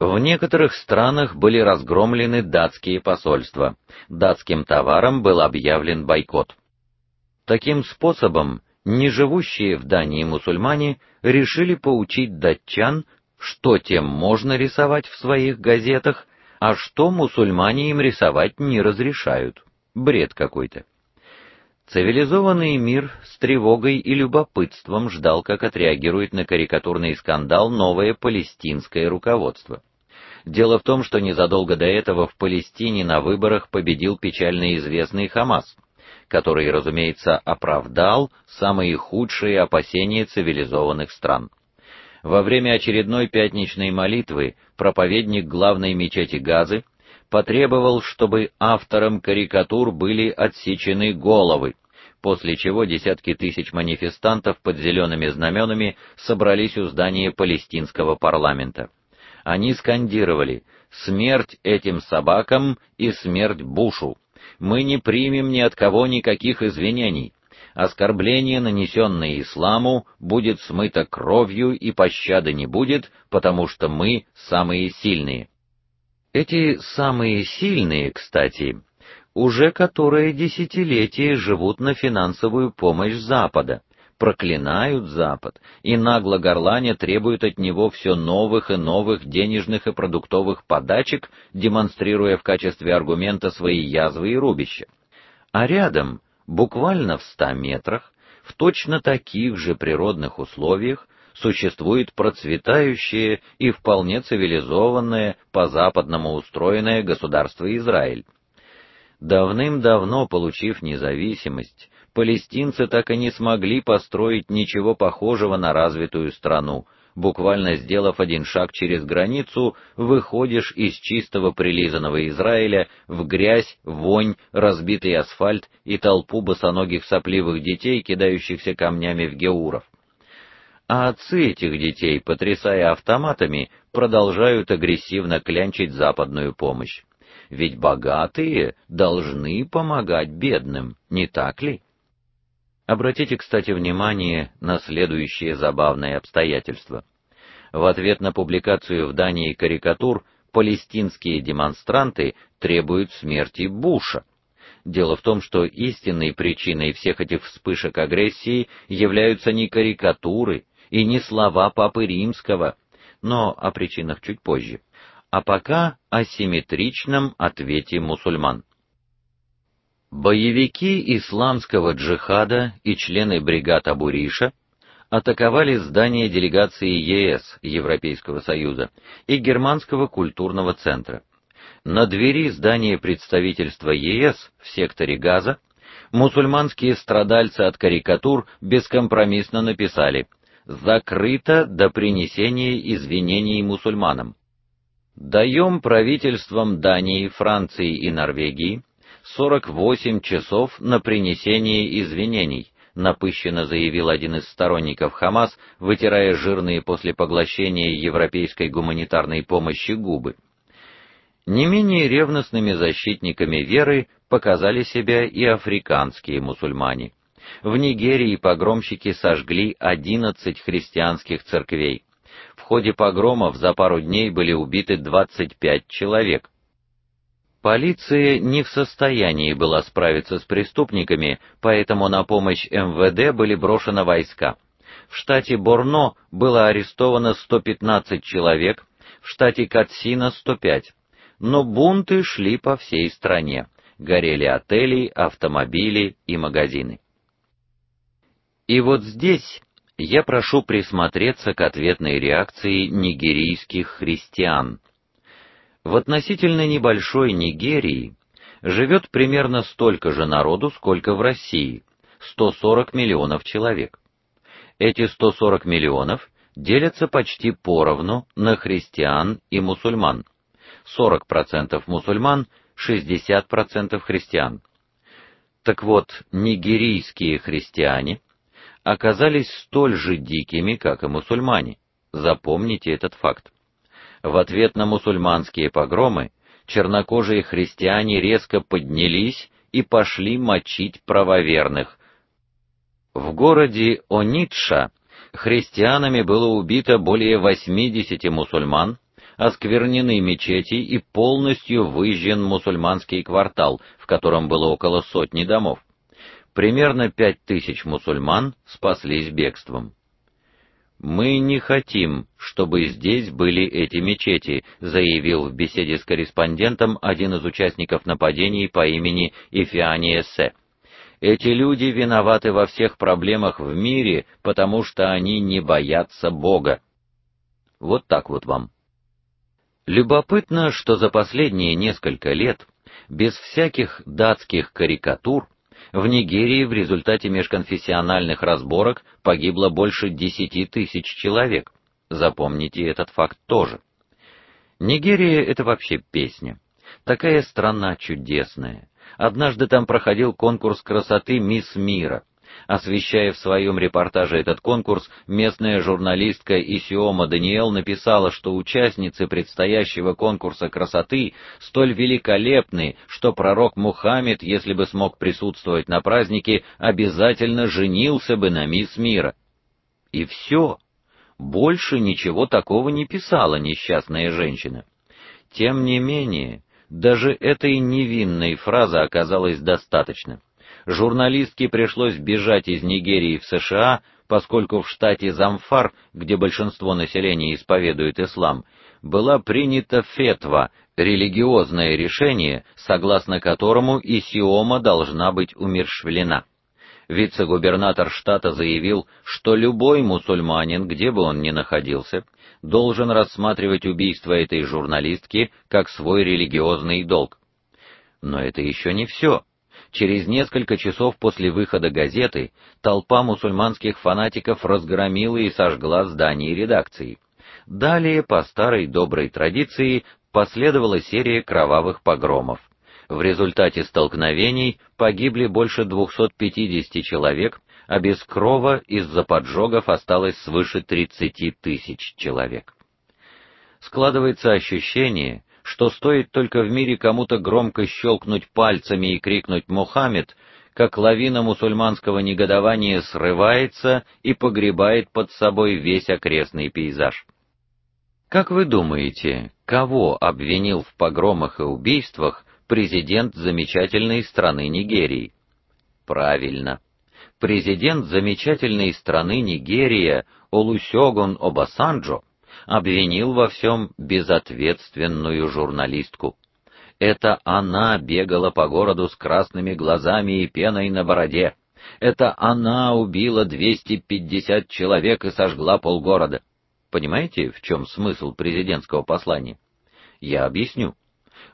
В некоторых странах были разгромлены датские посольства. Датским товарам был объявлен бойкот. Таким способом не живущие в Дании мусульмане решили поучить датчан, что тем можно рисовать в своих газетах, а что мусульмане им рисовать не разрешают. Бред какой-то. Цивилизованный мир с тревогой и любопытством ждал, как отреагирует на карикатурный скандал новое палестинское руководство. Дело в том, что незадолго до этого в Палестине на выборах победил печально известный Хамас, который, разумеется, оправдал самые худшие опасения цивилизованных стран. Во время очередной пятничной молитвы проповедник главной мечети Газы потребовал, чтобы авторам карикатур были отсечены головы, после чего десятки тысяч манифестантов под зелеными знаменами собрались у здания палестинского парламента. Они скандировали: "Смерть этим собакам и смерть Бушу. Мы не примем ни от кого никаких извинений. Оскорбление, нанесенное исламу, будет смыто кровью и пощады не будет, потому что мы самые сильные". Эти самые сильные, кстати, уже которое десятилетие живут на финансовую помощь Запада, проклинают Запад и нагло горланя требуют от него все новых и новых денежных и продуктовых подачек, демонстрируя в качестве аргумента свои язвы и рубища. А рядом, буквально в ста метрах, в точно таких же природных условиях существует процветающее и вполне цивилизованное, по-западному устроенное государство Израиль. Давным-давно получив независимость, палестинцы так и не смогли построить ничего похожего на развитую страну. Буквально сделав один шаг через границу, выходишь из чистого прилизанного Израиля в грязь, вонь, разбитый асфальт и толпу босоногих сопливых детей, кидающихся камнями в геуров а отцы этих детей, потрясая автоматами, продолжают агрессивно клянчить западную помощь. Ведь богатые должны помогать бедным, не так ли? Обратите, кстати, внимание на следующее забавное обстоятельство. В ответ на публикацию в Дании карикатур палестинские демонстранты требуют смерти Буша. Дело в том, что истинной причиной всех этих вспышек агрессии являются не карикатуры, и не слова папы Римского, но о причинах чуть позже. А пока о симметричном ответе мусульман. Боевики исламского джихада и члены бригад Абуриша атаковали здание делегации ЕС, Европейского Союза, и германского культурного центра. На двери здания представительства ЕС в секторе Газа мусульманские страдальцы от карикатур бескомпромиссно написали: закрыто до принесения извинений мусульманам. Даем правительствам Дании, Франции и Норвегии 48 часов на принесение извинений, напыщенно заявил один из сторонников Хамас, вытирая жирные после поглощения европейской гуманитарной помощи губы. Не менее ревностными защитниками веры показали себя и африканские мусульмане. В Нигерии погромщики сожгли 11 христианских церквей. В ходе погромов за пару дней были убиты 25 человек. Полиция не в состоянии была справиться с преступниками, поэтому на помощь МВД были брошены войска. В штате Борно было арестовано 115 человек, в штате Катсина 105. Но бунты шли по всей стране. Горели отели, автомобили и магазины. И вот здесь я прошу присмотреться к ответной реакции нигерийских христиан. В относительно небольшой Нигерии живет примерно столько же народу, сколько в России 140 миллионов человек. Эти 140 миллионов делятся почти поровну на христиан и мусульман. 40% мусульман, 60% христиан. Так вот, нигерийские христиане оказались столь же дикими, как и мусульмане. Запомните этот факт. В ответ на мусульманские погромы чернокожие христиане резко поднялись и пошли мочить правоверных. В городе Онитша христианами было убито более 80 мусульман, осквернены мечети и полностью выжжен мусульманский квартал, в котором было около сотни домов. Примерно пять тысяч мусульман спаслись бегством. Мы не хотим, чтобы здесь были эти мечети, заявил в беседе с корреспондентом один из участников нападений по имени Ифиани. Эти люди виноваты во всех проблемах в мире, потому что они не боятся Бога. Вот так вот вам. Любопытно, что за последние несколько лет без всяких датских карикатур в Нигерии в результате межконфессиональных разборок погибло больше десяти тысяч человек. Запомните этот факт тоже. Нигерия это вообще песня. Такая страна чудесная. Однажды там проходил конкурс красоты Мисс Мира. Освещая в своем репортаже этот конкурс, местная журналистка Исиома Даниэл написала, что участницы предстоящего конкурса красоты столь великолепны, что пророк Мухаммед, если бы смог присутствовать на празднике, обязательно женился бы на мисс мира. И все. Больше ничего такого не писала несчастная женщина. Тем не менее, даже этой невинной фразы оказалось достаточно журналистке пришлось бежать из Нигерии в США, поскольку в штате Замфар, где большинство населения исповедует ислам, была принята фетва, религиозное решение, согласно которому Исиома должна быть умерщвлена. Вице-губернатор штата заявил, что любой мусульманин, где бы он ни находился, должен рассматривать убийство этой журналистки как свой религиозный долг. Но это еще не все. Через несколько часов после выхода газеты толпа мусульманских фанатиков разгромила и сожгла здание редакции. Далее, по старой доброй традиции, последовала серия кровавых погромов. В результате столкновений погибли больше 250 человек, а без крова из-за поджогов осталось свыше 30 тысяч человек. Складывается ощущение, что стоит только в мире кому-то громко щелкнуть пальцами и крикнуть Мухаммед, как лавина мусульманского негодования срывается и погребает под собой весь окрестный пейзаж. Как вы думаете, кого обвинил в погромах и убийствах президент замечательной страны Нигерии? Правильно. Президент замечательной страны Нигерия Олусёгун Обасанджо обвинил во всем безответственную журналистку. Это она бегала по городу с красными глазами и пеной на бороде. Это она убила 250 человек и сожгла полгорода. Понимаете, в чем смысл президентского послания? Я объясню.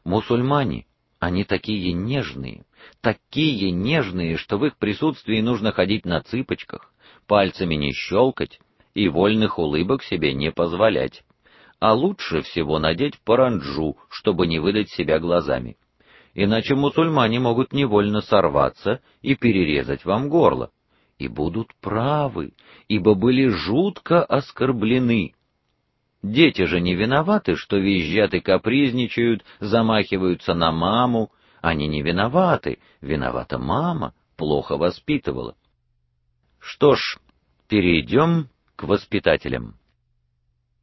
Мусульмане, они такие нежные, такие нежные, что в их присутствии нужно ходить на цыпочках, пальцами не щелкать, и вольных улыбок себе не позволять. А лучше всего надеть паранджу, чтобы не выдать себя глазами. Иначе мусульмане могут невольно сорваться и перерезать вам горло. И будут правы, ибо были жутко оскорблены. Дети же не виноваты, что визжат и капризничают, замахиваются на маму, они не виноваты, виновата мама, плохо воспитывала. Что ж, перейдем к воспитателям.